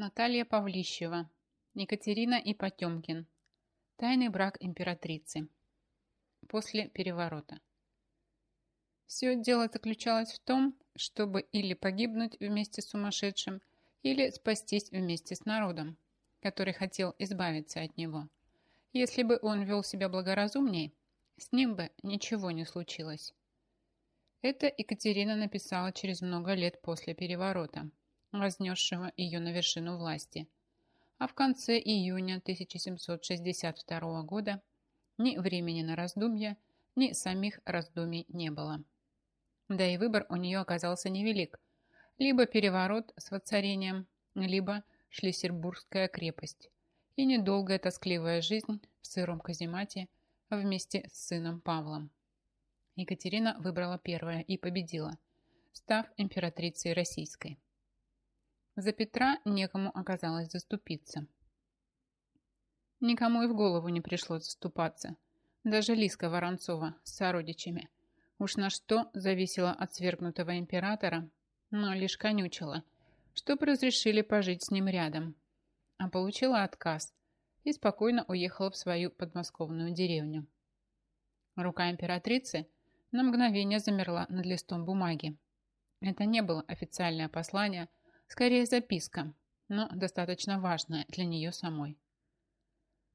Наталья Павлищева, Екатерина и Потемкин. Тайный брак императрицы. После переворота. Все дело заключалось в том, чтобы или погибнуть вместе с сумасшедшим, или спастись вместе с народом, который хотел избавиться от него. Если бы он вел себя благоразумней, с ним бы ничего не случилось. Это Екатерина написала через много лет после переворота, вознесшего ее на вершину власти. А в конце июня 1762 года ни времени на раздумья, ни самих раздумий не было. Да и выбор у нее оказался невелик. Либо переворот с воцарением, либо Шлиссербургская крепость и недолгая тоскливая жизнь в сыром каземате вместе с сыном Павлом. Екатерина выбрала первое и победила, став императрицей российской. За Петра некому оказалось заступиться. Никому и в голову не пришло заступаться. Даже Лиска Воронцова с сородичами. Уж на что зависело от свергнутого императора, но лишь конючила, чтоб разрешили пожить с ним рядом. А получила отказ и спокойно уехала в свою подмосковную деревню. Рука императрицы на мгновение замерла над листом бумаги. Это не было официальное послание – Скорее записка, но достаточно важная для нее самой.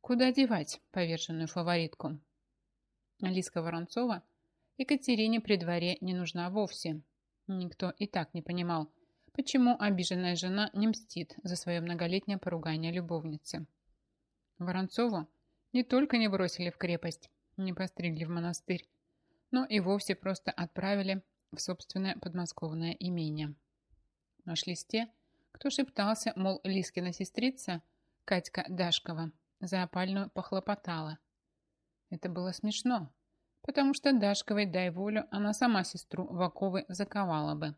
Куда девать поверженную фаворитку? Алиска Воронцова Екатерине при дворе не нужна вовсе. Никто и так не понимал, почему обиженная жена не мстит за свое многолетнее поругание любовницы. Воронцову не только не бросили в крепость, не постригли в монастырь, но и вовсе просто отправили в собственное подмосковное имение. Нашлись те, кто шептался, мол, Лискина сестрица, Катька Дашкова, за опальную похлопотала. Это было смешно, потому что Дашковой, дай волю, она сама сестру в заковала бы.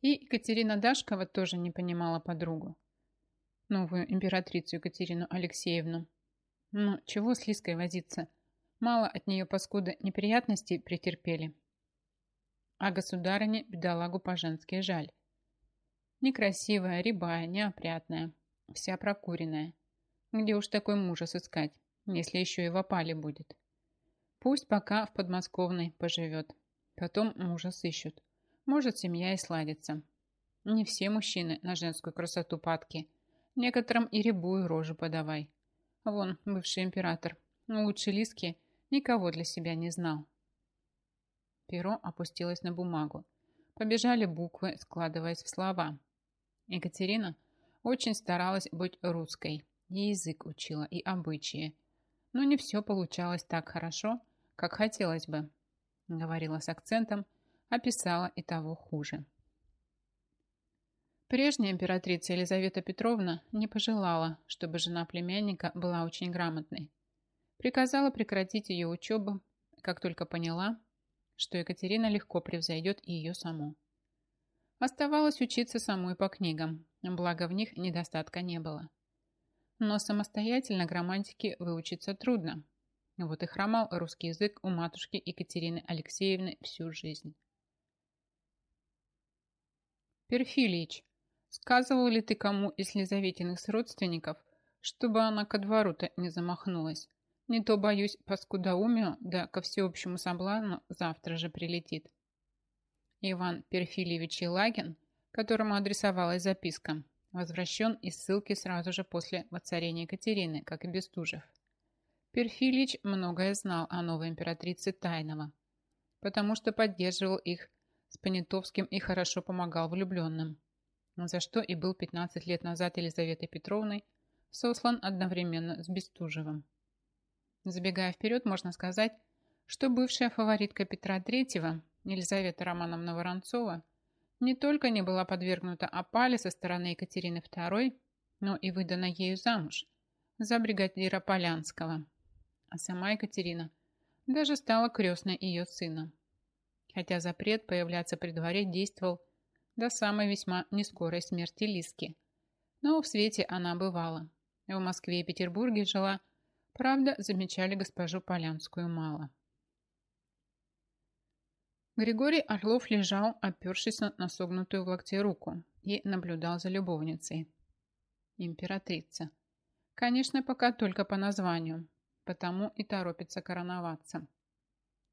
И Екатерина Дашкова тоже не понимала подругу. Новую императрицу Екатерину Алексеевну. Ну, чего с Лиской возиться? Мало от нее, паскуда, неприятностей претерпели а государыне бедолагу по-женски жаль. Некрасивая, рябая, неопрятная, вся прокуренная. Где уж такой мужа сыскать, если еще и в опале будет? Пусть пока в подмосковной поживет, потом мужа сыщут. Может, семья и сладится. Не все мужчины на женскую красоту падки. Некоторым и рябую рожу подавай. Вон, бывший император, лучше Лиски никого для себя не знал. Перо опустилось на бумагу. Побежали буквы, складываясь в слова. Екатерина очень старалась быть русской. И язык учила, и обычаи. Но не все получалось так хорошо, как хотелось бы. Говорила с акцентом, а писала и того хуже. Прежняя императрица Елизавета Петровна не пожелала, чтобы жена племянника была очень грамотной. Приказала прекратить ее учебу, как только поняла, что Екатерина легко превзойдет и ее саму. Оставалось учиться самой по книгам, благо в них недостатка не было. Но самостоятельно грамматике выучиться трудно. Вот и хромал русский язык у матушки Екатерины Алексеевны всю жизнь. Перфилич, сказывал ли ты кому из Лизаветиных родственников, чтобы она ко двору-то не замахнулась? Не то, боюсь, по скудоумию, да ко всеобщему соблазну завтра же прилетит. Иван Перфильевич Елагин, которому адресовалась записка, возвращен из ссылки сразу же после воцарения Екатерины, как и Бестужев. Перфильич многое знал о новой императрице Тайного, потому что поддерживал их с Понятовским и хорошо помогал влюбленным, за что и был 15 лет назад Елизаветой Петровной сослан одновременно с Бестужевым. Забегая вперед, можно сказать, что бывшая фаворитка Петра III, Елизавета Романовна Воронцова, не только не была подвергнута опале со стороны Екатерины II, но и выдана ею замуж за бригадира Полянского. А сама Екатерина даже стала крестной ее сына. Хотя запрет появляться при дворе действовал до самой весьма нескорой смерти Лиски. Но в свете она бывала. В Москве и Петербурге жила Правда, замечали госпожу Полянскую мало. Григорий Орлов лежал, опершись на согнутую в локте руку, и наблюдал за любовницей. Императрица. Конечно, пока только по названию, потому и торопится короноваться.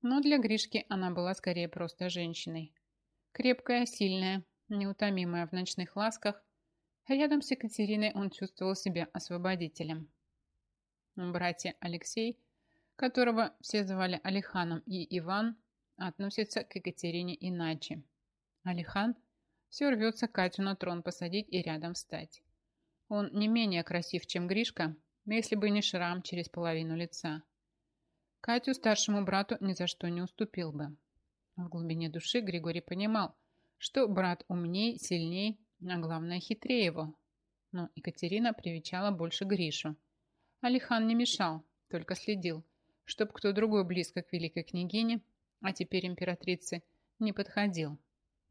Но для Гришки она была скорее просто женщиной. Крепкая, сильная, неутомимая в ночных ласках, рядом с Екатериной он чувствовал себя освободителем. Братья Алексей, которого все звали Алиханом и Иван, относятся к Екатерине иначе. Алихан все рвется Катю на трон посадить и рядом встать. Он не менее красив, чем Гришка, если бы не шрам через половину лица. Катю старшему брату ни за что не уступил бы. В глубине души Григорий понимал, что брат умней, сильней, а главное хитрее его. Но Екатерина привечала больше Гришу. Алихан не мешал, только следил, чтоб кто другой близко к великой княгине, а теперь императрице, не подходил.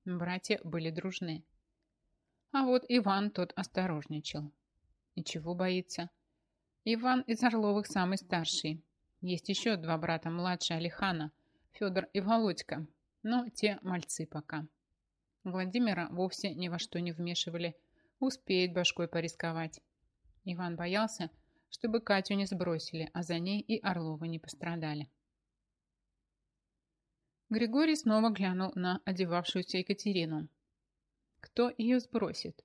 Братья были дружны. А вот Иван тот осторожничал. И чего боится? Иван из Орловых самый старший, есть еще два брата младше Алихана, Федор и Володька, но те мальцы пока. Владимира вовсе ни во что не вмешивали, успеет башкой порисковать. Иван боялся, чтобы Катю не сбросили, а за ней и Орловы не пострадали. Григорий снова глянул на одевавшуюся Екатерину. Кто ее сбросит?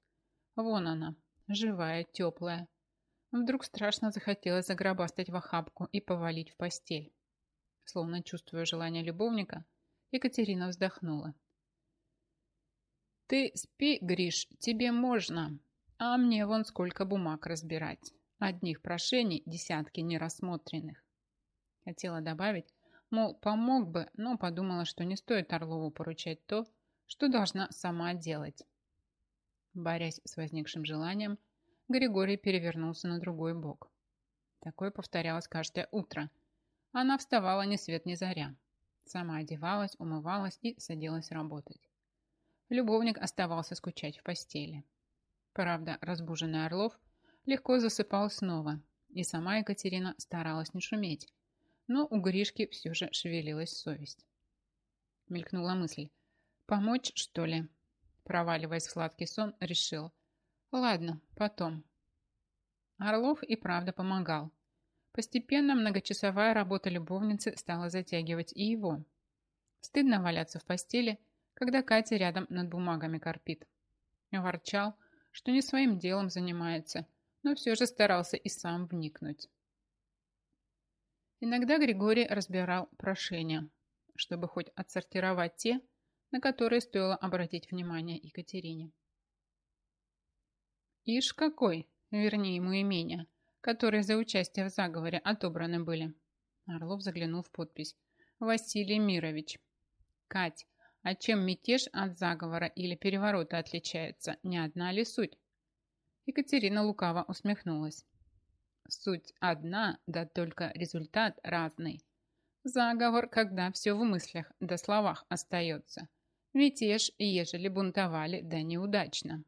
Вон она, живая, теплая, Вдруг страшно захотелось загробастать в охапку и повалить в постель. Словно чувствуя желание любовника, Екатерина вздохнула. «Ты спи, Гриш, тебе можно, а мне вон сколько бумаг разбирать. Одних прошений десятки нерассмотренных». Хотела добавить, мол, помог бы, но подумала, что не стоит Орлову поручать то, что должна сама делать. Борясь с возникшим желанием, Григорий перевернулся на другой бок. Такое повторялось каждое утро. Она вставала ни свет ни заря. Сама одевалась, умывалась и садилась работать. Любовник оставался скучать в постели. Правда, разбуженный Орлов легко засыпал снова, и сама Екатерина старалась не шуметь, но у Гришки все же шевелилась совесть. Мелькнула мысль. «Помочь, что ли?» Проваливаясь в сладкий сон, решил. Ладно, потом. Орлов и правда помогал. Постепенно многочасовая работа любовницы стала затягивать и его. Стыдно валяться в постели, когда Катя рядом над бумагами корпит. Ворчал, что не своим делом занимается, но все же старался и сам вникнуть. Иногда Григорий разбирал прошения, чтобы хоть отсортировать те, на которые стоило обратить внимание Екатерине. Ишь какой, вернее ему имения, которые за участие в заговоре отобраны были. Орлов заглянул в подпись. Василий Мирович. Кать, а чем мятеж от заговора или переворота отличается? Не одна ли суть? Екатерина лукаво усмехнулась. Суть одна, да только результат разный. Заговор, когда все в мыслях да словах остается. Мятеж, ежели бунтовали, да неудачно.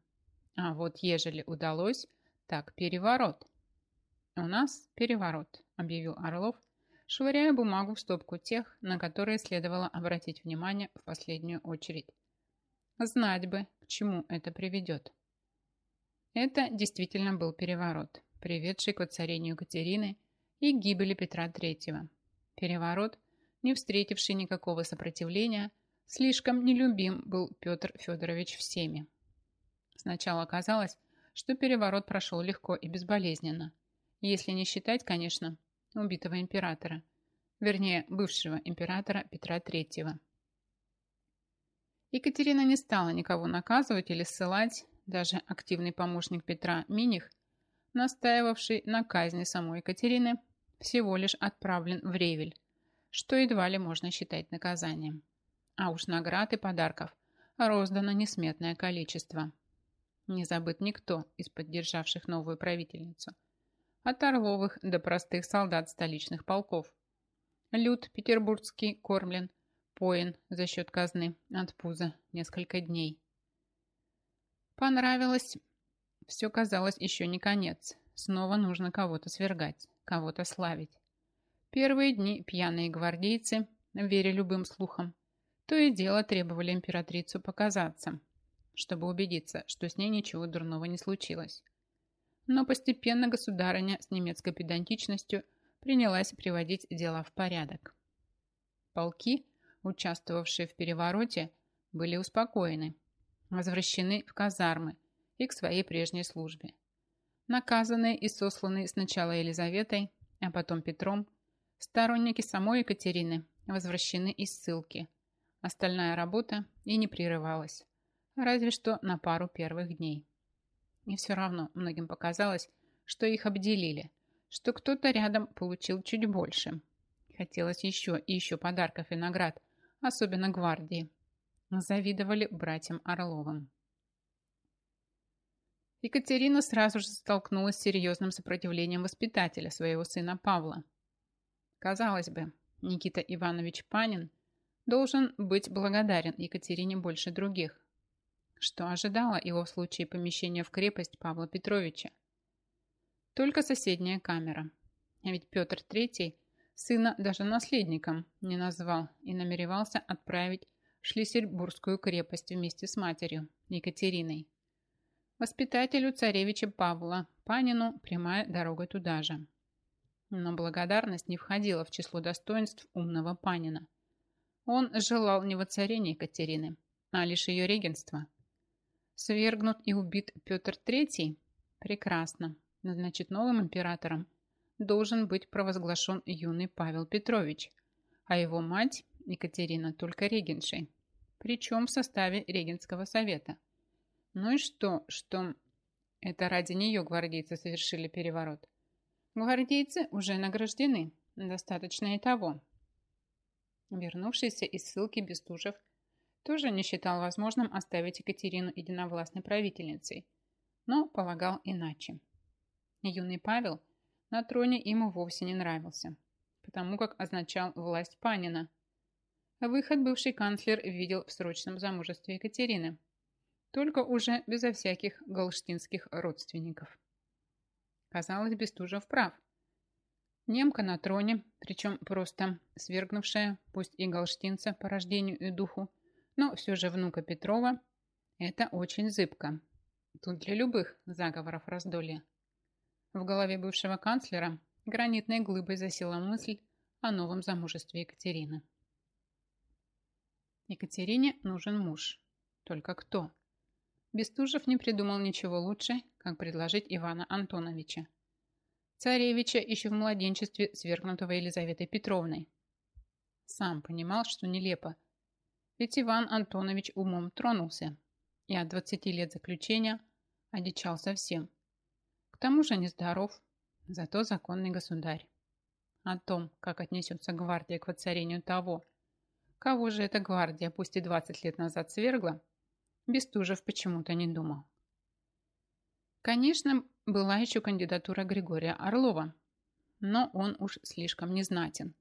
А вот ежели удалось, так переворот. У нас переворот, объявил Орлов, швыряя бумагу в стопку тех, на которые следовало обратить внимание в последнюю очередь. Знать бы, к чему это приведет. Это действительно был переворот, приведший к воцарению Екатерины и гибели Петра III. Переворот, не встретивший никакого сопротивления, слишком нелюбим был Петр Федорович всеми. Сначала казалось, что переворот прошел легко и безболезненно, если не считать, конечно, убитого императора, вернее, бывшего императора Петра III. Екатерина не стала никого наказывать или ссылать, даже активный помощник Петра Миних, настаивавший на казни самой Екатерины, всего лишь отправлен в Ревель, что едва ли можно считать наказанием. А уж наград и подарков роздано несметное количество – не забыт никто из поддержавших новую правительницу. От Орловых до простых солдат столичных полков. Люд петербургский кормлен, поин за счет казны от пуза несколько дней. Понравилось. Все казалось еще не конец. Снова нужно кого-то свергать, кого-то славить. Первые дни пьяные гвардейцы, веря любым слухам, то и дело требовали императрицу показаться – чтобы убедиться, что с ней ничего дурного не случилось. Но постепенно государыня с немецкой педантичностью принялась приводить дела в порядок. Полки, участвовавшие в перевороте, были успокоены, возвращены в казармы и к своей прежней службе. Наказанные и сосланные сначала Елизаветой, а потом Петром, сторонники самой Екатерины возвращены из ссылки. Остальная работа и не прерывалась, разве что на пару первых дней. И все равно многим показалось, что их обделили, что кто-то рядом получил чуть больше. Хотелось еще и еще подарков и наград, особенно гвардии. Завидовали братьям Орловым. Екатерина сразу же столкнулась с серьезным сопротивлением воспитателя своего сына Павла. Казалось бы, Никита Иванович Панин должен быть благодарен Екатерине больше других, что ожидало его в случае помещения в крепость Павла Петровича. Только соседняя камера. Ведь Петр III сына даже наследником не назвал и намеревался отправить Шлиссельбургскую крепость вместе с матерью Екатериной. Воспитателю царевича Павла, Панину, прямая дорога туда же. Но благодарность не входила в число достоинств умного Панина. Он желал не воцарения Екатерины, а лишь ее регенства. Свергнут и убит Петр III? Прекрасно. Значит, новым императором должен быть провозглашен юный Павел Петрович, а его мать Екатерина только регеншей, причем в составе регенского совета – ну и что, что это ради нее гвардейцы совершили переворот? Гвардейцы уже награждены, достаточно и того. Вернувшийся из ссылки Бестужев тоже не считал возможным оставить Екатерину единовластной правительницей, но полагал иначе. Юный Павел на троне ему вовсе не нравился, потому как означал власть Панина. Выход бывший канцлер видел в срочном замужестве Екатерины – только уже безо всяких галштинских родственников. Казалось, Бестужев прав. Немка на троне, причем просто свергнувшая, пусть и галштинца по рождению и духу, но все же внука Петрова, это очень зыбко. Тут для любых заговоров раздолье. В голове бывшего канцлера гранитной глыбой засела мысль о новом замужестве Екатерины. Екатерине нужен муж. Только кто? Бестужев не придумал ничего лучше, как предложить Ивана Антоновича. Царевича еще в младенчестве свергнутого Елизаветой Петровной. Сам понимал, что нелепо. Ведь Иван Антонович умом тронулся и от 20 лет заключения одичал совсем. К тому же нездоров, зато законный государь. О том, как отнесется гвардия к воцарению того, кого же эта гвардия, пусть и 20 лет назад свергла, Бестужев почему-то не думал. Конечно, была еще кандидатура Григория Орлова, но он уж слишком незнатен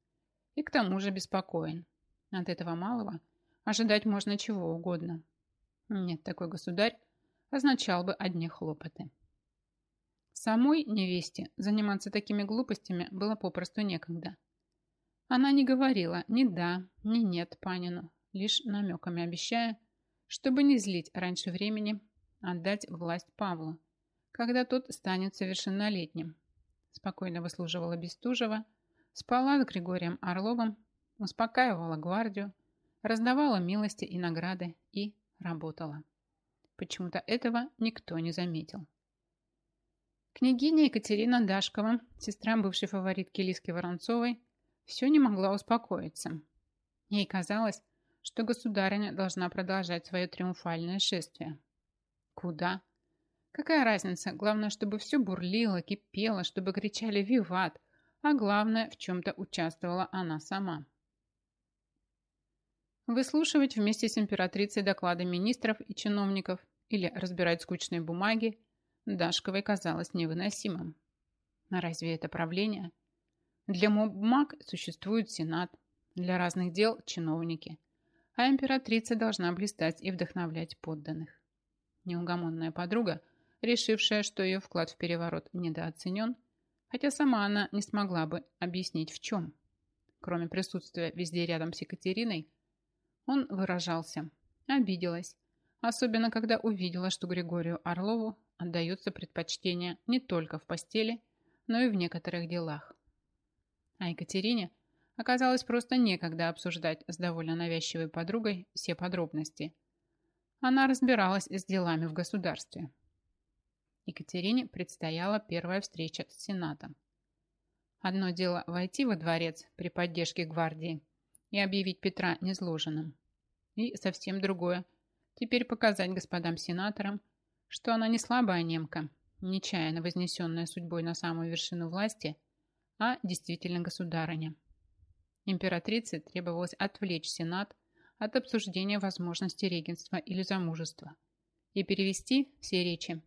и к тому же беспокоен. От этого малого ожидать можно чего угодно. Нет, такой государь означал бы одни хлопоты. Самой невесте заниматься такими глупостями было попросту некогда. Она не говорила ни «да», ни «нет» Панину, лишь намеками обещая, чтобы не злить раньше времени, отдать власть Павлу, когда тот станет совершеннолетним. Спокойно выслуживала Бестужева, спала с Григорием Орловым, успокаивала гвардию, раздавала милости и награды и работала. Почему-то этого никто не заметил. Княгиня Екатерина Дашкова, сестра бывшей фаворитки Лиски Воронцовой, все не могла успокоиться. Ей казалось, что государыня должна продолжать свое триумфальное шествие. Куда? Какая разница? Главное, чтобы все бурлило, кипело, чтобы кричали «Виват!», а главное, в чем-то участвовала она сама. Выслушивать вместе с императрицей доклады министров и чиновников или разбирать скучные бумаги Дашковой казалось невыносимым. А разве это правление? Для бумаг существует Сенат, для разных дел – чиновники – а императрица должна блистать и вдохновлять подданных. Неугомонная подруга, решившая, что ее вклад в переворот недооценен, хотя сама она не смогла бы объяснить в чем. Кроме присутствия везде рядом с Екатериной, он выражался. Обиделась. особенно когда увидела, что Григорию Орлову отдается предпочтение не только в постели, но и в некоторых делах. А Екатерине оказалось просто некогда обсуждать с довольно навязчивой подругой все подробности. Она разбиралась с делами в государстве. Екатерине предстояла первая встреча с Сенатом. Одно дело войти во дворец при поддержке гвардии и объявить Петра незложенным. И совсем другое – теперь показать господам сенаторам, что она не слабая немка, нечаянно вознесенная судьбой на самую вершину власти, а действительно государыня. Императрице требовалось отвлечь Сенат от обсуждения возможности регенства или замужества и перевести все речи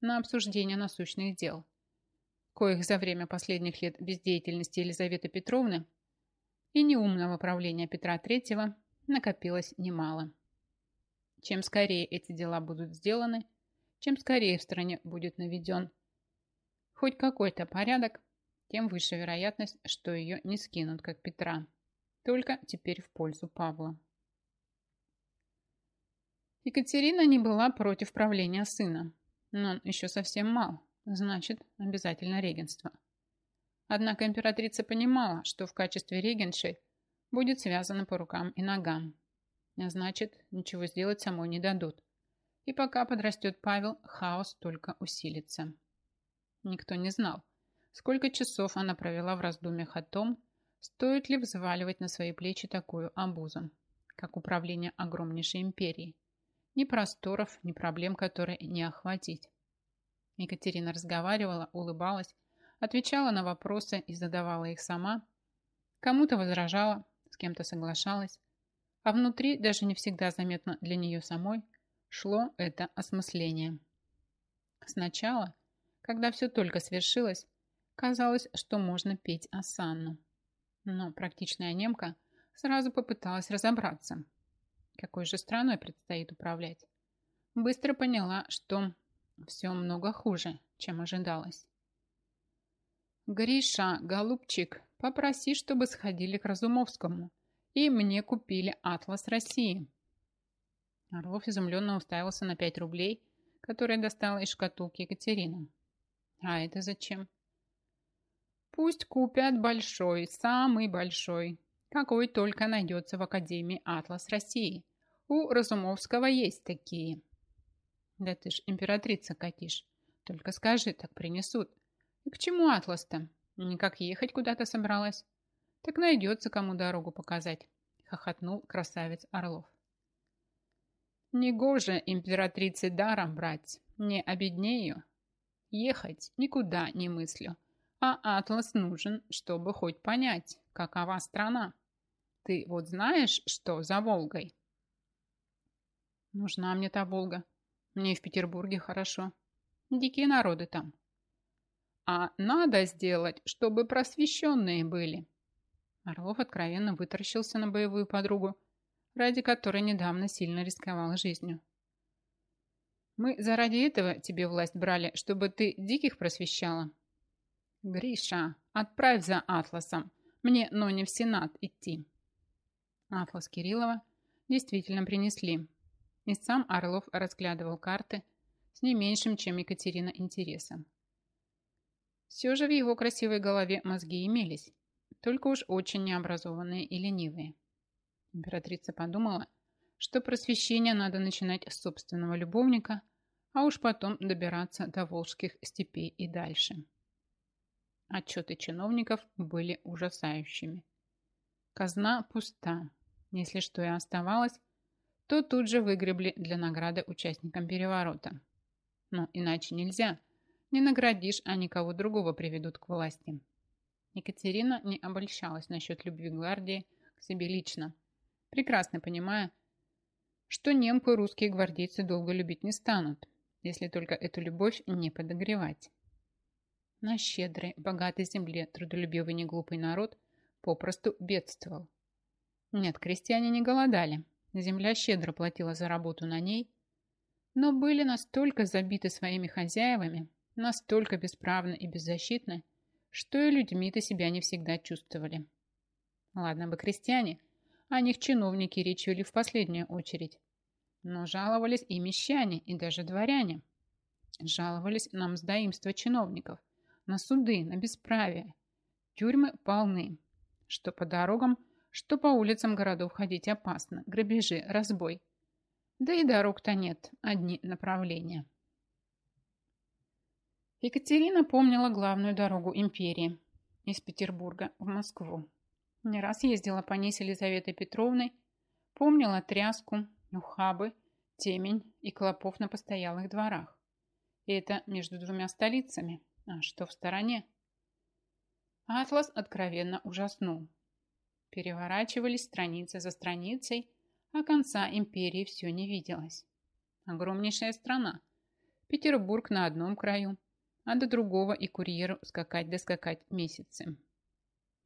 на обсуждение насущных дел, коих за время последних лет бездеятельности Елизаветы Петровны и неумного правления Петра III накопилось немало. Чем скорее эти дела будут сделаны, чем скорее в стране будет наведен хоть какой-то порядок, тем выше вероятность, что ее не скинут, как Петра. Только теперь в пользу Павла. Екатерина не была против правления сына, но он еще совсем мал, значит, обязательно регенство. Однако императрица понимала, что в качестве регенши будет связана по рукам и ногам. А значит, ничего сделать самой не дадут. И пока подрастет Павел, хаос только усилится. Никто не знал, Сколько часов она провела в раздумьях о том, стоит ли взваливать на свои плечи такую обузу, как управление огромнейшей империей. Ни просторов, ни проблем, которые не охватить. Екатерина разговаривала, улыбалась, отвечала на вопросы и задавала их сама. Кому-то возражала, с кем-то соглашалась. А внутри, даже не всегда заметно для нее самой, шло это осмысление. Сначала, когда все только свершилось, Казалось, что можно петь осанну. Но практичная немка сразу попыталась разобраться. Какой же страной предстоит управлять? Быстро поняла, что все много хуже, чем ожидалось. «Гриша, голубчик, попроси, чтобы сходили к Разумовскому, и мне купили атлас России». Орлов изумленно уставился на 5 рублей, которые достала из шкатулки Екатерина. «А это зачем?» Пусть купят большой, самый большой, какой только найдется в Академии «Атлас России». У Разумовского есть такие. Да ты ж императрица катишь. Только скажи, так принесут. И к чему атлас-то? Никак ехать куда-то собралась. Так найдется, кому дорогу показать, хохотнул красавец Орлов. Негоже императрице даром брать, не обеднею. Ехать никуда не мыслю. А атлас нужен, чтобы хоть понять, какова страна. Ты вот знаешь, что за Волгой? Нужна мне та Волга. Мне в Петербурге хорошо. Дикие народы там. А надо сделать, чтобы просвещенные были. Орлов откровенно вытаращился на боевую подругу, ради которой недавно сильно рисковал жизнью. Мы заради этого тебе власть брали, чтобы ты диких просвещала, «Гриша, отправь за Атласом. Мне, но не в Сенат идти». Атлас Кириллова действительно принесли. И сам Орлов разглядывал карты с не меньшим, чем Екатерина, интересом. Все же в его красивой голове мозги имелись, только уж очень необразованные и ленивые. Императрица подумала, что просвещение надо начинать с собственного любовника, а уж потом добираться до волжских степей и дальше. Отчеты чиновников были ужасающими. Казна пуста. Если что и оставалось, то тут же выгребли для награды участникам переворота. Но иначе нельзя. Не наградишь, а никого другого приведут к власти. Екатерина не обольщалась насчет любви гвардии к себе лично, прекрасно понимая, что немку русские гвардейцы долго любить не станут, если только эту любовь не подогревать. На щедрой, богатой земле трудолюбивый неглупый народ попросту бедствовал. Нет, крестьяне не голодали. Земля щедро платила за работу на ней, но были настолько забиты своими хозяевами, настолько бесправны и беззащитны, что и людьми-то себя не всегда чувствовали. Ладно бы крестьяне, о них чиновники речь вели в последнюю очередь. Но жаловались и мещане, и даже дворяне. Жаловались на мздоимство чиновников, на суды, на бесправие. Тюрьмы полны. Что по дорогам, что по улицам городов ходить опасно. Грабежи, разбой. Да и дорог-то нет, одни направления. Екатерина помнила главную дорогу империи из Петербурга в Москву. Не раз ездила по ней с Елизаветой Петровной, помнила тряску, ухабы, темень и клопов на постоялых дворах. И это между двумя столицами. А что в стороне? Атлас откровенно ужаснул. Переворачивались страницы за страницей, а конца империи все не виделось. Огромнейшая страна. Петербург на одном краю, а до другого и курьеру скакать да месяцы.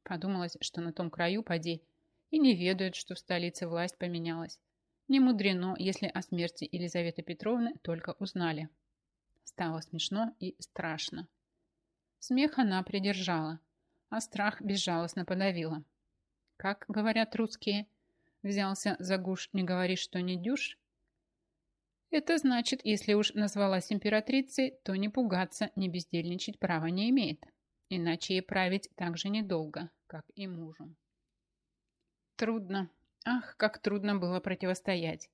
Подумалось, что на том краю поди и не ведают, что в столице власть поменялась. Не мудрено, если о смерти Елизаветы Петровны только узнали. Стало смешно и страшно. Смех она придержала, а страх безжалостно подавила. Как говорят русские, взялся за гуш, не говори, что не дюш. Это значит, если уж назвалась императрицей, то не пугаться, не бездельничать права не имеет. Иначе ей править так же недолго, как и мужу. Трудно. Ах, как трудно было противостоять.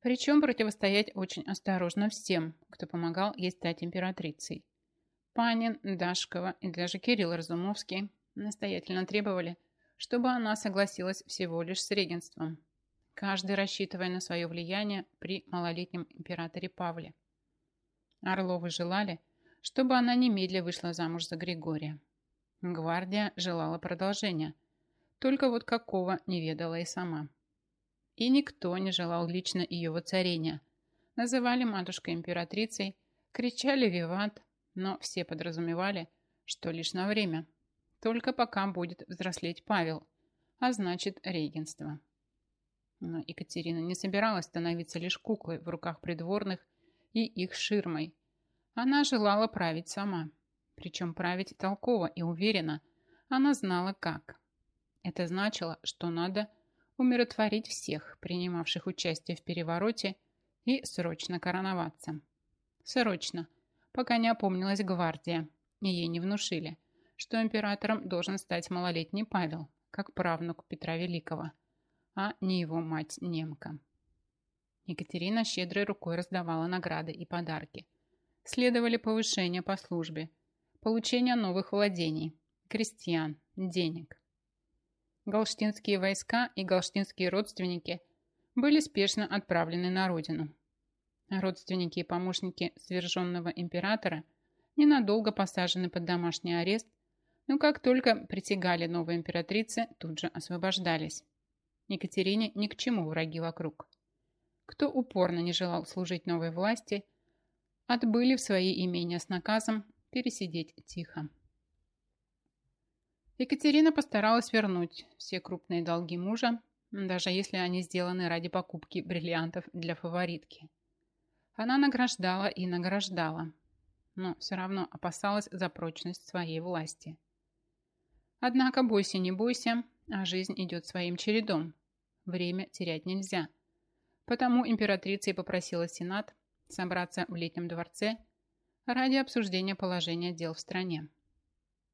Причем противостоять очень осторожно всем, кто помогал ей стать императрицей. Панин, Дашкова и даже Кирилл Разумовский настоятельно требовали, чтобы она согласилась всего лишь с регенством, каждый рассчитывая на свое влияние при малолетнем императоре Павле. Орловы желали, чтобы она немедля вышла замуж за Григория. Гвардия желала продолжения, только вот какого не ведала и сама. И никто не желал лично ее воцарения. Называли матушкой императрицей, кричали «Виват», но все подразумевали, что лишь на время, только пока будет взрослеть Павел, а значит регенство. Но Екатерина не собиралась становиться лишь куклой в руках придворных и их ширмой. Она желала править сама. Причем править толково и уверенно. Она знала как. Это значило, что надо умиротворить всех, принимавших участие в перевороте, и срочно короноваться. Срочно, пока не опомнилась гвардия, и ей не внушили, что императором должен стать малолетний Павел, как правнук Петра Великого, а не его мать немка. Екатерина щедрой рукой раздавала награды и подарки. Следовали повышения по службе, получение новых владений, крестьян, денег. Галштинские войска и галштинские родственники были спешно отправлены на родину. Родственники и помощники сверженного императора ненадолго посажены под домашний арест но как только притягали новой императрицы, тут же освобождались. Екатерине ни к чему враги вокруг. Кто упорно не желал служить новой власти, отбыли в свои имения с наказом пересидеть тихо. Екатерина постаралась вернуть все крупные долги мужа, даже если они сделаны ради покупки бриллиантов для фаворитки. Она награждала и награждала, но все равно опасалась за прочность своей власти. Однако бойся не бойся, а жизнь идет своим чередом. Время терять нельзя. Потому императрица и попросила Сенат собраться в летнем дворце ради обсуждения положения дел в стране.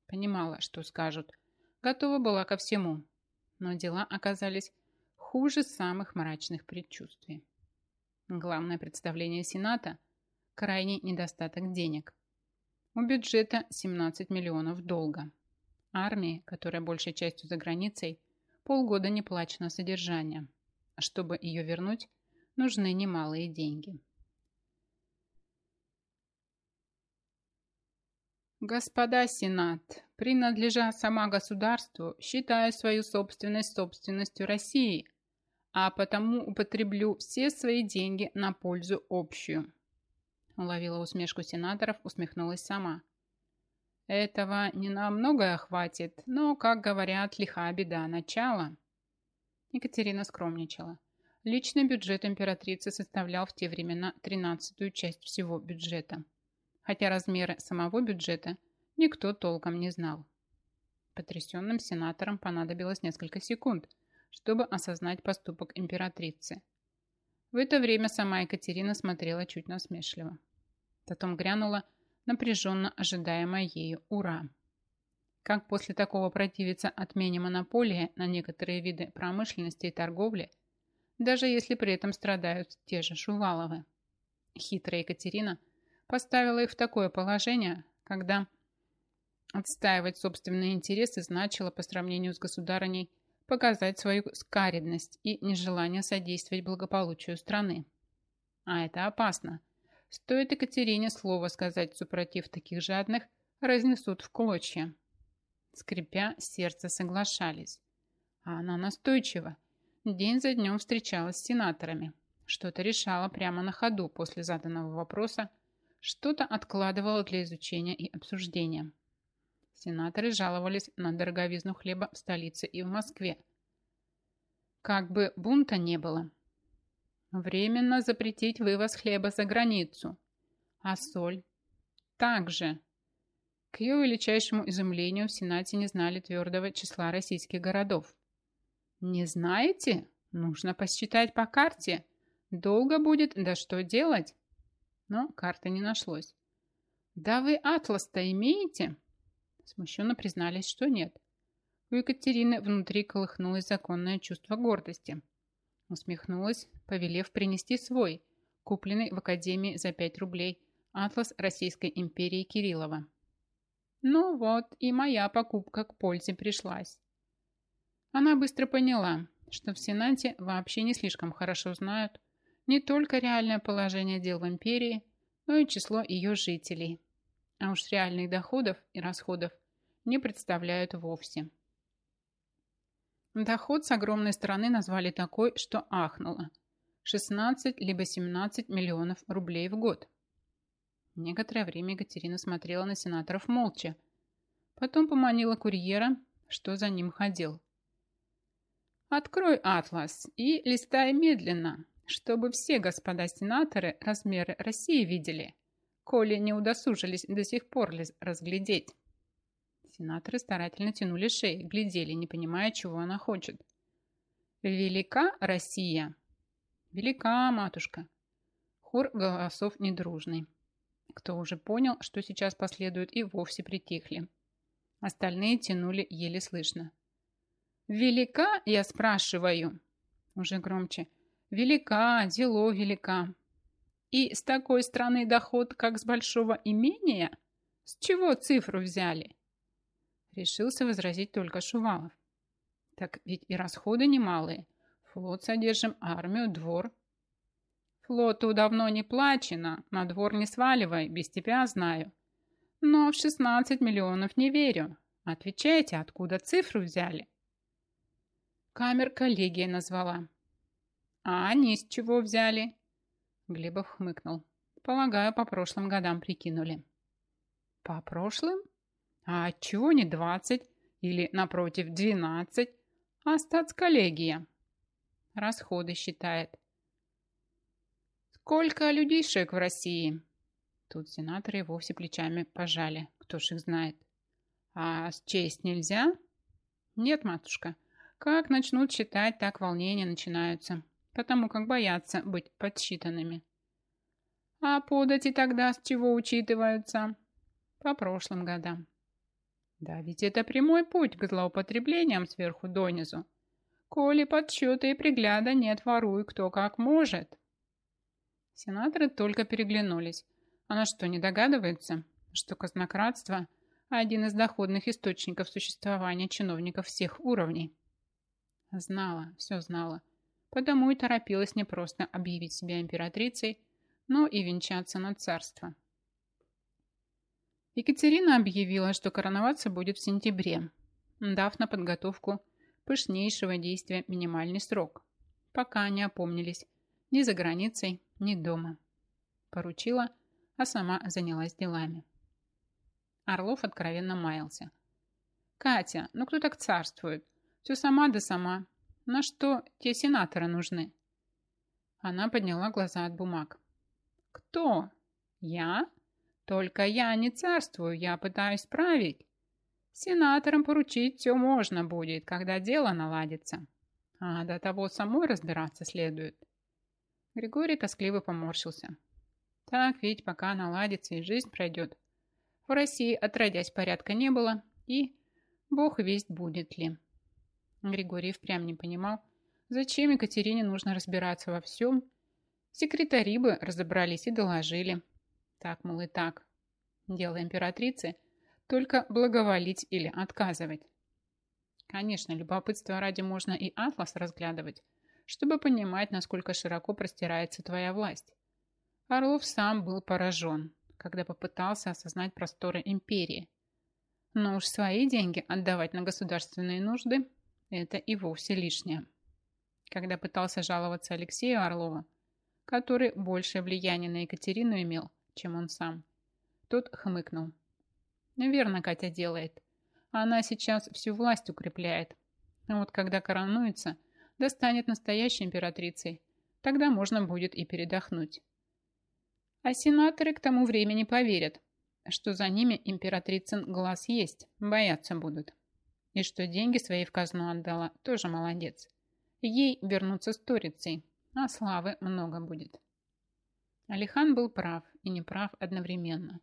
Понимала, что скажут. Готова была ко всему. Но дела оказались хуже самых мрачных предчувствий. Главное представление Сената – крайний недостаток денег. У бюджета 17 миллионов долга. Армии, которая большей частью за границей, полгода не плачено содержание. А чтобы ее вернуть, нужны немалые деньги. Господа Сенат, принадлежа сама государству, считаю свою собственность собственностью России, а потому употреблю все свои деньги на пользу общую. Уловила усмешку сенаторов, усмехнулась сама. Этого не на многое хватит, но, как говорят, лиха беда начала. Екатерина скромничала. Личный бюджет императрицы составлял в те времена тринадцатую часть всего бюджета. Хотя размеры самого бюджета никто толком не знал. Потрясенным сенаторам понадобилось несколько секунд, чтобы осознать поступок императрицы. В это время сама Екатерина смотрела чуть насмешливо. Потом грянула напряженно ожидаемое ею «Ура!». Как после такого противиться отмене монополии на некоторые виды промышленности и торговли, даже если при этом страдают те же Шуваловы? Хитрая Екатерина поставила их в такое положение, когда отстаивать собственные интересы значило по сравнению с государыней показать свою скаредность и нежелание содействовать благополучию страны. А это опасно. Стоит Екатерине слово сказать супротив таких жадных, разнесут в клочья. Скрипя, сердце соглашались. А она настойчиво. День за днем встречалась с сенаторами. Что-то решала прямо на ходу после заданного вопроса, что-то откладывала для изучения и обсуждения. Сенаторы жаловались на дороговизну хлеба в столице и в Москве. Как бы бунта не было. Временно запретить вывоз хлеба за границу. А соль? Также. К ее величайшему изумлению в Сенате не знали твердого числа российских городов. Не знаете? Нужно посчитать по карте. Долго будет, да что делать? Но карты не нашлось. Да вы атлас-то имеете? Смущенно признались, что нет. У Екатерины внутри колыхнулось законное чувство гордости. Усмехнулась, повелев принести свой, купленный в Академии за 5 рублей, атлас Российской империи Кириллова. Ну вот, и моя покупка к пользе пришлась. Она быстро поняла, что в Сенате вообще не слишком хорошо знают не только реальное положение дел в империи, но и число ее жителей. А уж реальных доходов и расходов не представляют вовсе. Доход с огромной стороны назвали такой, что ахнуло. 16 либо 17 миллионов рублей в год. Некоторое время Екатерина смотрела на сенаторов молча. Потом поманила курьера, что за ним ходил. «Открой атлас и листай медленно, чтобы все господа сенаторы размеры России видели, коли не удосужились до сих пор разглядеть». Сенаторы старательно тянули шеи, глядели, не понимая, чего она хочет. «Велика Россия!» «Велика, матушка!» Хор голосов недружный. Кто уже понял, что сейчас последует, и вовсе притихли. Остальные тянули еле слышно. «Велика, я спрашиваю?» Уже громче. «Велика, дело велика. И с такой страны доход, как с большого имения? С чего цифру взяли?» Решился возразить только Шувалов. Так ведь и расходы немалые. Флот содержим, армию, двор. Флоту давно не плачено, на двор не сваливай, без тебя знаю. Но в 16 миллионов не верю. Отвечайте, откуда цифру взяли? Камер коллегия назвала. А они с чего взяли? Глебов хмыкнул. Полагаю, по прошлым годам прикинули. По прошлым? А отчего не 20 или, напротив, 12? А статсколлегия. Расходы считает. Сколько людишек в России? Тут сенаторы вовсе плечами пожали. Кто ж их знает? А счесть нельзя? Нет, матушка. Как начнут считать, так волнения начинаются. Потому как боятся быть подсчитанными. А подати тогда с чего учитываются? По прошлым годам. Да ведь это прямой путь к злоупотреблениям сверху донизу. Коли подсчета и пригляда нет, воруй кто как может. Сенаторы только переглянулись. Она что, не догадывается, что казнократство – один из доходных источников существования чиновников всех уровней? Знала, все знала. Потому и торопилась не просто объявить себя императрицей, но и венчаться на царство. Екатерина объявила, что короноваться будет в сентябре, дав на подготовку пышнейшего действия минимальный срок, пока не опомнились ни за границей, ни дома. Поручила, а сама занялась делами. Орлов откровенно маялся. «Катя, ну кто так царствует? Все сама да сама. На что те сенаторы нужны?» Она подняла глаза от бумаг. «Кто? Я? Только я не царствую, я пытаюсь править. Сенаторам поручить все можно будет, когда дело наладится. А до того самой разбираться следует. Григорий тоскливо поморщился. Так ведь пока наладится и жизнь пройдет. В России отродясь порядка не было, и бог весть будет ли. Григорий впрямь не понимал, зачем Екатерине нужно разбираться во всем. Секретари бы разобрались и доложили. Так, мол, и так. Дело императрицы только благоволить или отказывать. Конечно, любопытство ради можно и атлас разглядывать, чтобы понимать, насколько широко простирается твоя власть. Орлов сам был поражен, когда попытался осознать просторы империи. Но уж свои деньги отдавать на государственные нужды – это и вовсе лишнее. Когда пытался жаловаться Алексею Орлову, который большее влияние на Екатерину имел, чем он сам, тот хмыкнул. Верно Катя делает. Она сейчас всю власть укрепляет. А вот когда коронуется, достанет настоящей императрицей, тогда можно будет и передохнуть. А сенаторы к тому времени поверят, что за ними императрицын глаз есть, бояться будут. И что деньги свои в казну отдала, тоже молодец. Ей вернуться сторицей, а славы много будет. Алихан был прав и неправ одновременно.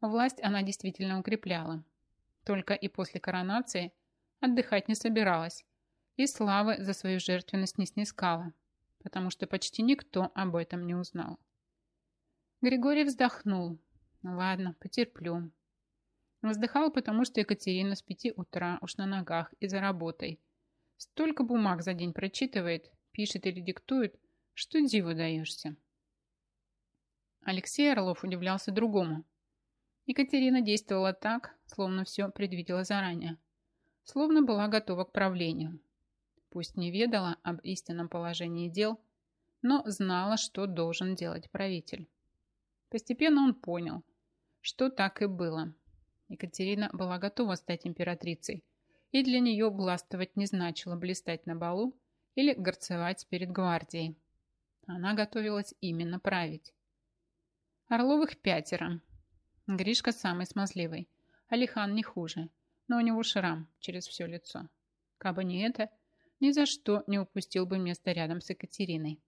Власть она действительно укрепляла. Только и после коронации отдыхать не собиралась, и славы за свою жертвенность не снискала, потому что почти никто об этом не узнал. Григорий вздохнул. Ну ладно, потерплю. Вздыхал, потому что Екатерина с пяти утра уж на ногах и за работой. Столько бумаг за день прочитывает, пишет или диктует, что диву даешься. Алексей Орлов удивлялся другому. Екатерина действовала так, словно все предвидела заранее. Словно была готова к правлению. Пусть не ведала об истинном положении дел, но знала, что должен делать правитель. Постепенно он понял, что так и было. Екатерина была готова стать императрицей, и для нее властвовать не значило блистать на балу или горцевать перед гвардией. Она готовилась именно править. Орловых пятеро. Гришка самый смазливый. Алихан не хуже, но у него шрам через все лицо. Кабы не это, ни за что не упустил бы место рядом с Екатериной.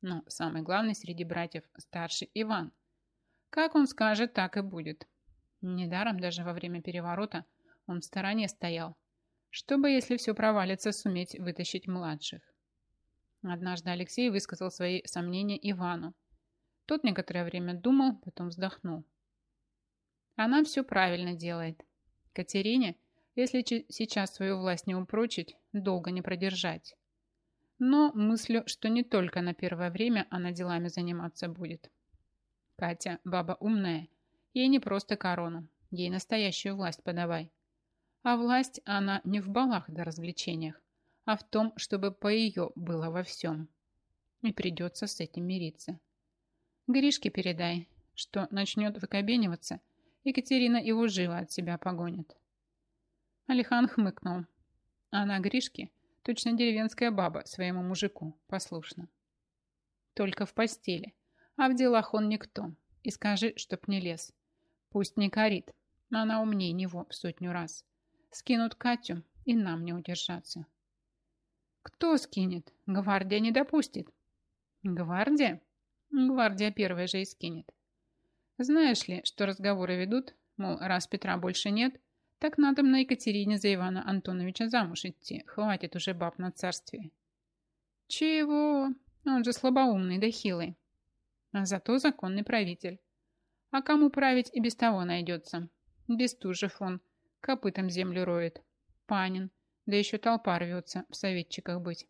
Но самый главный среди братьев – старший Иван. Как он скажет, так и будет. Недаром даже во время переворота он в стороне стоял, чтобы, если все провалится, суметь вытащить младших. Однажды Алексей высказал свои сомнения Ивану. Тот некоторое время думал, потом вздохнул. Она все правильно делает. Катерине, если сейчас свою власть не упрочить, долго не продержать. Но мыслю, что не только на первое время она делами заниматься будет. Катя баба умная. Ей не просто корону, ей настоящую власть подавай. А власть она не в балах да развлечениях, а в том, чтобы по ее было во всем. И придется с этим мириться. Гришке передай, что начнет выкобениваться, Екатерина его живо от себя погонит. Алихан хмыкнул. Она Гришке точно деревенская баба своему мужику, послушна. Только в постели, а в делах он никто. И скажи, чтоб не лез. Пусть не корит, она умнее него в сотню раз. Скинут Катю, и нам не удержаться. Кто скинет? Гвардия не допустит. Гвардия? Гвардия первая же и скинет. Знаешь ли, что разговоры ведут, мол, раз Петра больше нет, так надо на Екатерине за Ивана Антоновича замуж идти. Хватит уже баб на царстве. Чего? Он же слабоумный да хилый. А зато законный правитель. А кому править и без того найдется. Бестужев он, копытом землю роет. Панин, да еще толпа рвется в советчиках быть.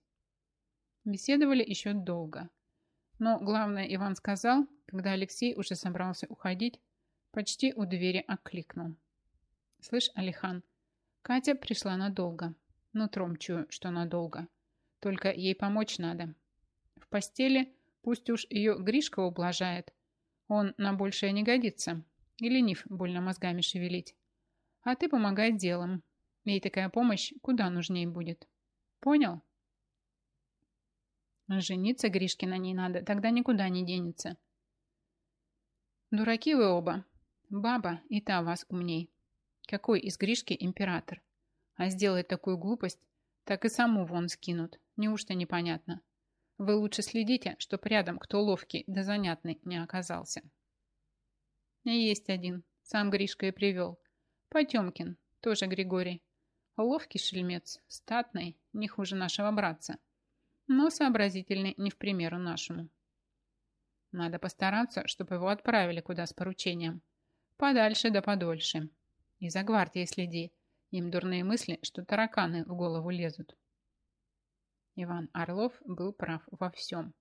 Беседовали еще долго. Но главное Иван сказал, когда Алексей уже собрался уходить, почти у двери окликнул. «Слышь, Алихан, Катя пришла надолго. Нутром чую, что надолго. Только ей помочь надо. В постели пусть уж ее Гришка ублажает. Он на большее не годится. И ленив больно мозгами шевелить. А ты помогай делом. Ей такая помощь куда нужнее будет. Понял?» Жениться Гришке на ней надо, тогда никуда не денется. Дураки вы оба. Баба и та вас умней. Какой из Гришки император? А сделает такую глупость, так и саму вон скинут. Неужто непонятно? Вы лучше следите, чтоб рядом кто ловкий да занятный не оказался. Есть один, сам Гришка и привел. Потемкин, тоже Григорий. Ловкий шельмец, статный, не хуже нашего братца. Но сообразительный не в примеру нашему. Надо постараться, чтобы его отправили куда с поручением. Подальше да подольше. И за гвардией следи. Им дурные мысли, что тараканы в голову лезут. Иван Орлов был прав во всем.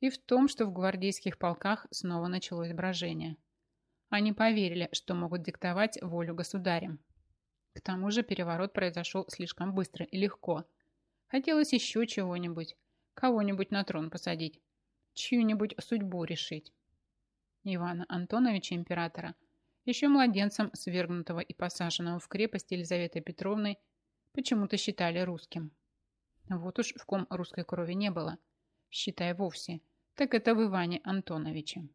И в том, что в гвардейских полках снова началось брожение. Они поверили, что могут диктовать волю государям. К тому же переворот произошел слишком быстро и легко. Хотелось еще чего-нибудь, кого-нибудь на трон посадить, чью-нибудь судьбу решить. Ивана Антоновича императора, еще младенцем, свергнутого и посаженного в крепость Елизаветы Петровны, почему-то считали русским. Вот уж в ком русской крови не было, считай вовсе, так это в Иване Антоновиче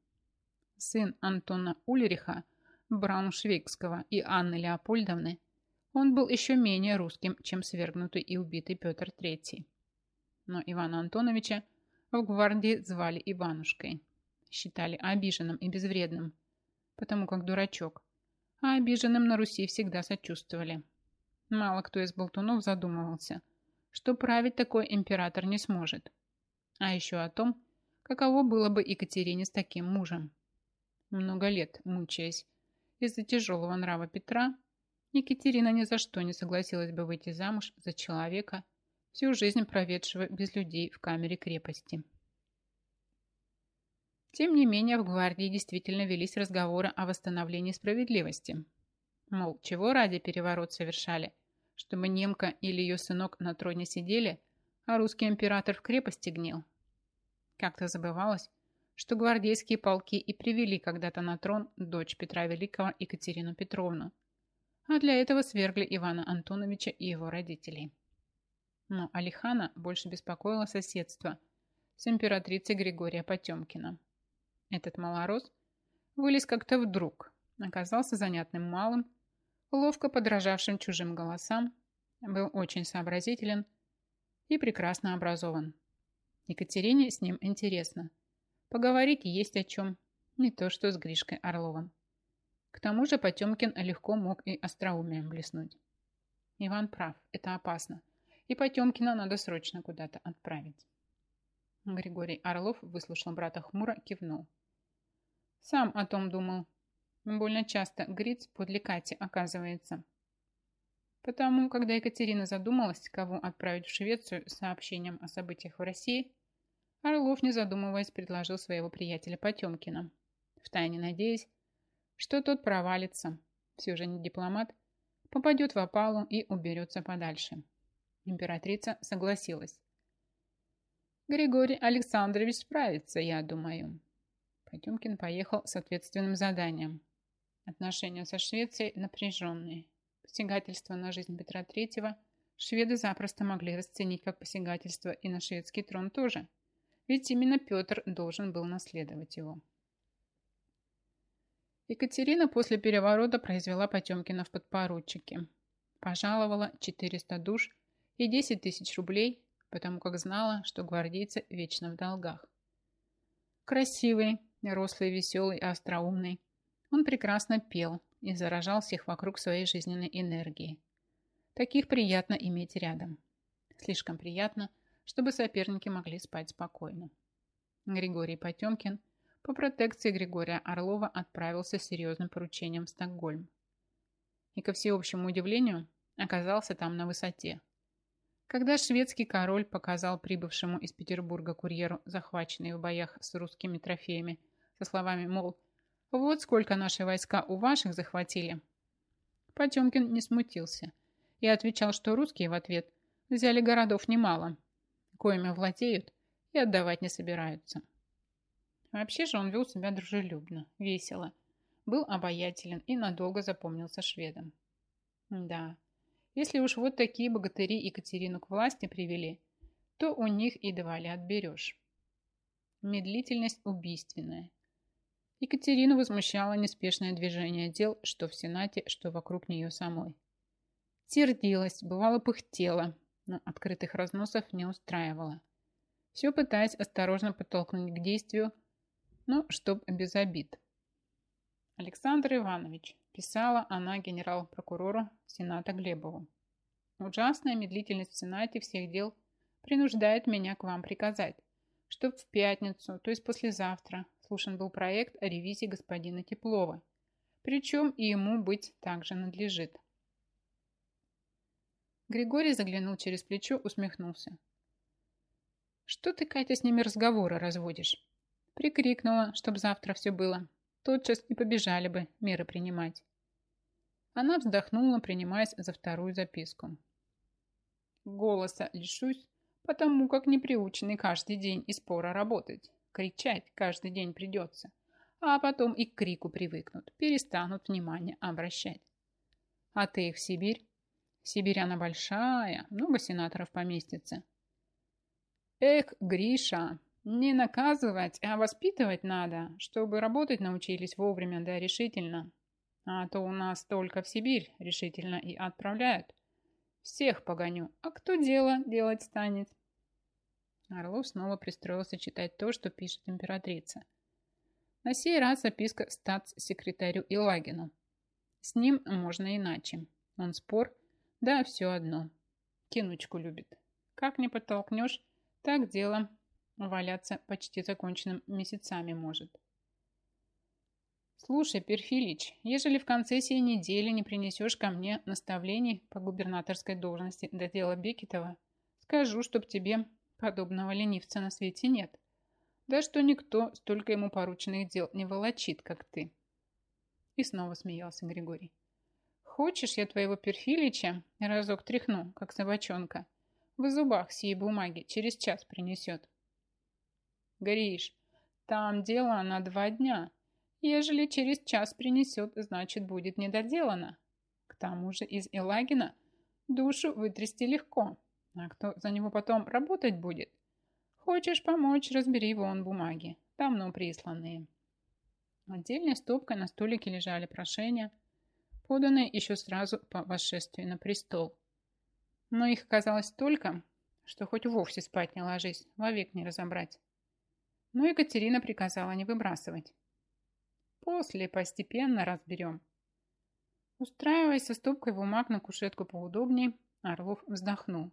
сын Антона Ульриха, Брауншвейгского и Анны Леопольдовны, он был еще менее русским, чем свергнутый и убитый Петр III. Но Ивана Антоновича в гвардии звали Иванушкой. Считали обиженным и безвредным, потому как дурачок. А обиженным на Руси всегда сочувствовали. Мало кто из болтунов задумывался, что править такой император не сможет. А еще о том, каково было бы Екатерине с таким мужем. Много лет мучаясь из-за тяжелого нрава Петра, Екатерина ни за что не согласилась бы выйти замуж за человека, всю жизнь проведшего без людей в камере крепости. Тем не менее, в гвардии действительно велись разговоры о восстановлении справедливости. Мол, чего ради переворот совершали, чтобы немка или ее сынок на троне сидели, а русский император в крепости гнил. Как-то забывалось, что гвардейские полки и привели когда-то на трон дочь Петра Великого Екатерину Петровну, а для этого свергли Ивана Антоновича и его родителей. Но Алихана больше беспокоило соседство с императрицей Григория Потемкина. Этот малорос вылез как-то вдруг, оказался занятным малым, ловко подражавшим чужим голосам, был очень сообразителен и прекрасно образован. Екатерине с ним интересно – Поговорить есть о чем. Не то, что с Гришкой Орловым. К тому же Потемкин легко мог и остроумием блеснуть. Иван прав, это опасно. И Потемкина надо срочно куда-то отправить. Григорий Орлов выслушал брата хмуро, кивнул. Сам о том думал. Больно часто Гриц подле Кати оказывается. Потому, когда Екатерина задумалась, кого отправить в Швецию с сообщением о событиях в России, Орлов, не задумываясь, предложил своего приятеля Потемкина, втайне надеясь, что тот провалится, все же не дипломат, попадет в опалу и уберется подальше. Императрица согласилась. Григорий Александрович справится, я думаю. Потемкин поехал с ответственным заданием. Отношения со Швецией напряженные. Посягательство на жизнь Петра Третьего шведы запросто могли расценить как посягательство и на шведский трон тоже – ведь именно Петр должен был наследовать его. Екатерина после переворота произвела Потемкина в подпоручике. Пожаловала 400 душ и 10 тысяч рублей, потому как знала, что гвардейцы вечно в долгах. Красивый, рослый, веселый и остроумный, он прекрасно пел и заражал всех вокруг своей жизненной энергией. Таких приятно иметь рядом. Слишком приятно – чтобы соперники могли спать спокойно. Григорий Потемкин по протекции Григория Орлова отправился с серьезным поручением в Стокгольм. И, ко всеобщему удивлению, оказался там на высоте. Когда шведский король показал прибывшему из Петербурга курьеру захваченные в боях с русскими трофеями со словами, мол, «Вот сколько наши войска у ваших захватили», Потемкин не смутился и отвечал, что русские в ответ взяли городов немало, коими владеют и отдавать не собираются. Вообще же он вел себя дружелюбно, весело, был обаятелен и надолго запомнился шведом. Да, если уж вот такие богатыри Екатерину к власти привели, то у них и два ли отберешь. Медлительность убийственная. Екатерину возмущало неспешное движение дел, что в Сенате, что вокруг нее самой. Сердилась, бывало пыхтела, но открытых разносов не устраивало. все пытаясь осторожно подтолкнуть к действию, но чтоб без обид. Александр Иванович, писала она генерал-прокурору Сената Глебову. Ужасная медлительность в Сенате всех дел принуждает меня к вам приказать, чтоб в пятницу, то есть послезавтра, слушан был проект о ревизии господина Теплова. Причем и ему быть также надлежит. Григорий заглянул через плечо, усмехнулся. «Что ты, Катя, с ними разговоры разводишь?» Прикрикнула, чтоб завтра все было. Тотчас и побежали бы меры принимать. Она вздохнула, принимаясь за вторую записку. Голоса лишусь, потому как неприученный каждый день и спора работать. Кричать каждый день придется. А потом и к крику привыкнут, перестанут внимание обращать. А ты их в Сибирь? Сибирь она большая, много сенаторов поместится. Эх, Гриша, не наказывать, а воспитывать надо, чтобы работать научились вовремя да решительно. А то у нас только в Сибирь решительно и отправляют. Всех погоню. А кто дело делать станет? Орлов снова пристроился читать то, что пишет императрица. На сей раз записка статс-секретарю Илагину. С ним можно иначе. Он спор, да все одно. Кинучку любит. Как не подтолкнешь, так дело валяться почти законченным месяцами может. «Слушай, Перфилич, ежели в конце сей недели не принесешь ко мне наставлений по губернаторской должности до дела Бекетова, скажу, чтоб тебе подобного ленивца на свете нет. Да что никто столько ему порученных дел не волочит, как ты». И снова смеялся Григорий. «Хочешь, я твоего Перфилича разок тряхну, как собачонка? В зубах сии бумаги через час принесет». «Гриш, там дело на два дня». Ежели через час принесет, значит, будет недоделано. К тому же из Элагина душу вытрясти легко. А кто за него потом работать будет? Хочешь помочь, разбери вон бумаги, давно присланные. Отдельной стопкой на столике лежали прошения, поданные еще сразу по восшествии на престол. Но их оказалось столько, что хоть вовсе спать не ложись, вовек не разобрать. Но Екатерина приказала не выбрасывать. После постепенно разберем. Устраиваясь со стопкой бумаг на кушетку поудобнее, Орлов вздохнул.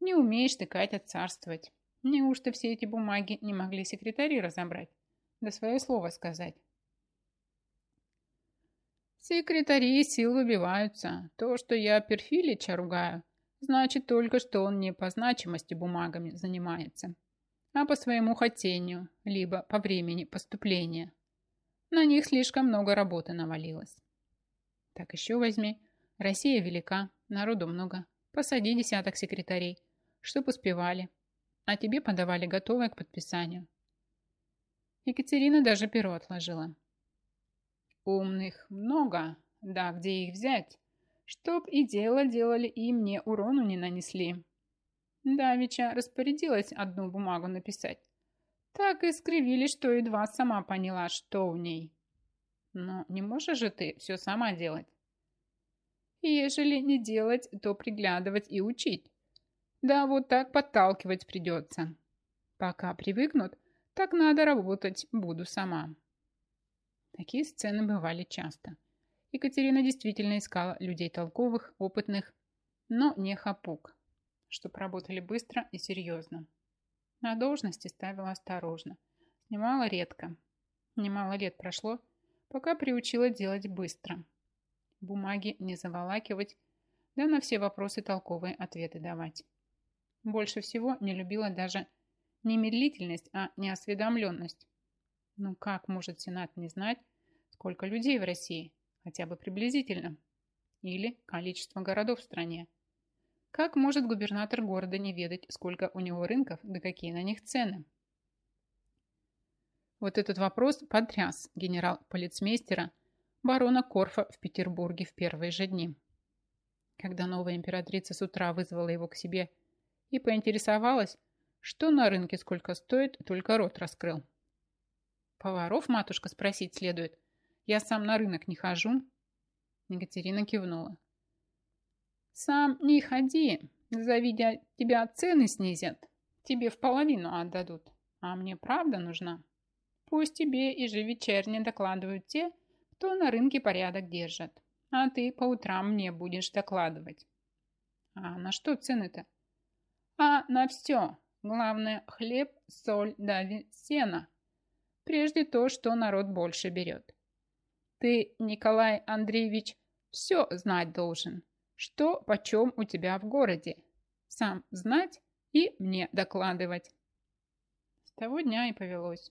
Не умеешь ты, Катя, царствовать. Неужто все эти бумаги не могли секретари разобрать? Да свое слово сказать. Секретари сил выбиваются. То, что я Перфилича ругаю, значит только, что он не по значимости бумагами занимается, а по своему хотению, либо по времени поступления. На них слишком много работы навалилось. Так еще возьми. Россия велика, народу много. Посади десяток секретарей, чтоб успевали. А тебе подавали готовое к подписанию. Екатерина даже перо отложила. Умных много, да где их взять? Чтоб и дело делали, и мне урону не нанесли. Давича распорядилась одну бумагу написать. Так и скривили, что едва сама поняла, что в ней. Но не можешь же ты все сама делать? Ежели не делать, то приглядывать и учить. Да вот так подталкивать придется. Пока привыкнут, так надо работать буду сама. Такие сцены бывали часто. Екатерина действительно искала людей толковых, опытных, но не хапук, чтоб работали быстро и серьезно. На должности ставила осторожно. Снимала редко. Немало лет прошло, пока приучила делать быстро. Бумаги не заволакивать, да на все вопросы толковые ответы давать. Больше всего не любила даже не медлительность, а неосведомленность. Ну как может Сенат не знать, сколько людей в России, хотя бы приблизительно? Или количество городов в стране? Как может губернатор города не ведать, сколько у него рынков, да какие на них цены? Вот этот вопрос потряс генерал-полицмейстера барона Корфа в Петербурге в первые же дни. Когда новая императрица с утра вызвала его к себе и поинтересовалась, что на рынке сколько стоит, только рот раскрыл. «Поваров, матушка, спросить следует. Я сам на рынок не хожу». Екатерина кивнула. Сам не ходи, завидя тебя цены снизят. тебе в половину отдадут, а мне правда нужна. Пусть тебе ежевечерне докладывают те, кто на рынке порядок держит, а ты по утрам мне будешь докладывать. А на что цены-то? А на все. Главное, хлеб, соль, дави, сено. Прежде то, что народ больше берет. Ты, Николай Андреевич, все знать должен, что почем у тебя в городе. Сам знать и мне докладывать. С того дня и повелось.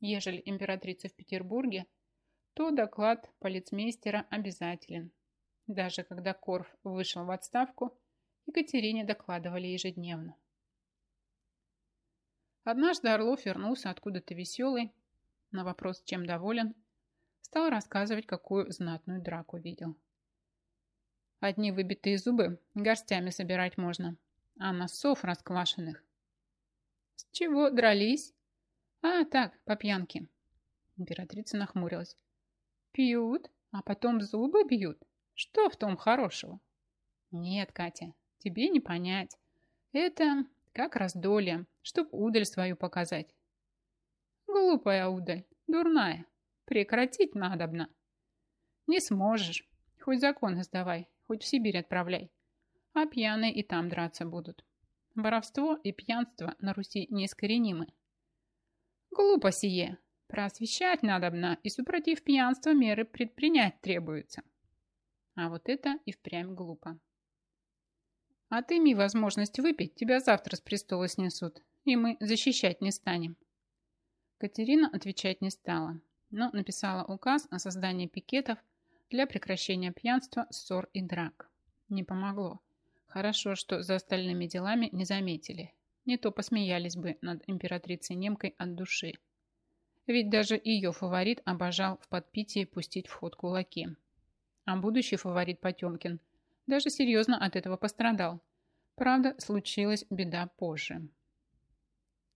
Ежели императрица в Петербурге, то доклад полицмейстера обязателен. Даже когда Корф вышел в отставку, Екатерине докладывали ежедневно. Однажды Орлов вернулся откуда-то веселый. На вопрос, чем доволен, стал рассказывать, какую знатную драку видел. Одни выбитые зубы горстями собирать можно, а носов расквашенных. С чего дрались? А, так, по пьянке. Императрица нахмурилась. Пьют, а потом зубы бьют. Что в том хорошего? Нет, Катя, тебе не понять. Это как раздолье, чтоб удаль свою показать. Глупая удаль, дурная. Прекратить надобно. Не сможешь. Хоть закон издавай, хоть в Сибирь отправляй. А пьяные и там драться будут. Воровство и пьянство на Руси неискоренимы. Глупо сие. Просвещать надобно, и супротив пьянства меры предпринять требуется. А вот это и впрямь глупо. Отыми возможность выпить, тебя завтра с престола снесут, и мы защищать не станем. Катерина отвечать не стала, но написала указ о создании пикетов для прекращения пьянства, ссор и драк. Не помогло. Хорошо, что за остальными делами не заметили. Не то посмеялись бы над императрицей-немкой от души. Ведь даже ее фаворит обожал в подпитии пустить в ход кулаки. А будущий фаворит Потемкин даже серьезно от этого пострадал. Правда, случилась беда позже.